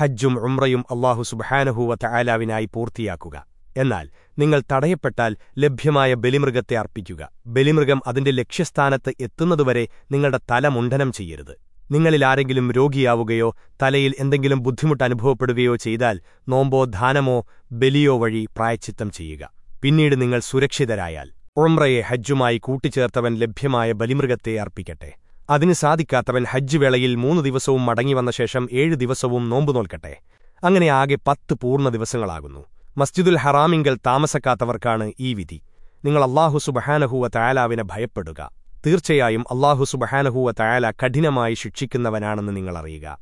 ഹജ്ജും ഉംറയും അള്ളാഹു സുബഹാനഹൂവത്ത് തയാലാവിനായി പൂർത്തിയാക്കുക. എന്നാൽ നിങ്ങൾ തടയപ്പെട്ടാൽ ലഭ്യമായ ബലിമൃഗത്തെ അർപ്പിക്കുക. ബലിമൃഗം അതിന്റെ ലക്ഷ്യസ്ഥാനത്ത് എത്തുന്നതുവരെ നിങ്ങളുടെ തല മുണ്ഡനം ചെയ്യരുത്. നിങ്ങളിലാരെങ്കിലും രോഗിയാവുകയോ തലയിൽ എന്തെങ്കിലും ബുദ്ധിമുട്ട് അനുഭവപ്പെടുകയോ ചെയ്താൽ നോമ്പോ ധാനമോ ബലിയോ വഴി പ്രായച്ചിത്തം ചെയ്യുക. പിന്നീട് നിങ്ങൾ സുരക്ഷിതരായാൽ ഉംറയെ ഹജ്ജുമായി കൂട്ടിച്ചേർത്തവൻ ലഭ്യമായ ബലിമൃഗത്തെ അർപ്പിക്കട്ടെ. അതിന് സാധിക്കാത്തവൻ ഹജ്ജ് വേളയിൽ മൂന്ന് ദിവസവും മടങ്ങിവന്ന ശേഷം ഏഴ് ദിവസവും നോമ്പു നോൽക്കട്ടെ. അങ്ങനെ ആകെ പത്ത് പൂർണ ദിവസങ്ങളാകുന്നു. മസ്ജിദുൽ ഹറാമിങ്കൽ താമസക്കാത്തവർക്കാണ് ഈ വിധി. നിങ്ങൾ അള്ളാഹു സുബഹാനഹുവ തയാലാവിനെ ഭയപ്പെടുക. തീർച്ചയായും അള്ളാഹു സുബഹാനഹുവ തയാല കഠിനമായി ശിക്ഷിക്കുന്നവനാണെന്ന് നിങ്ങളറിയുക.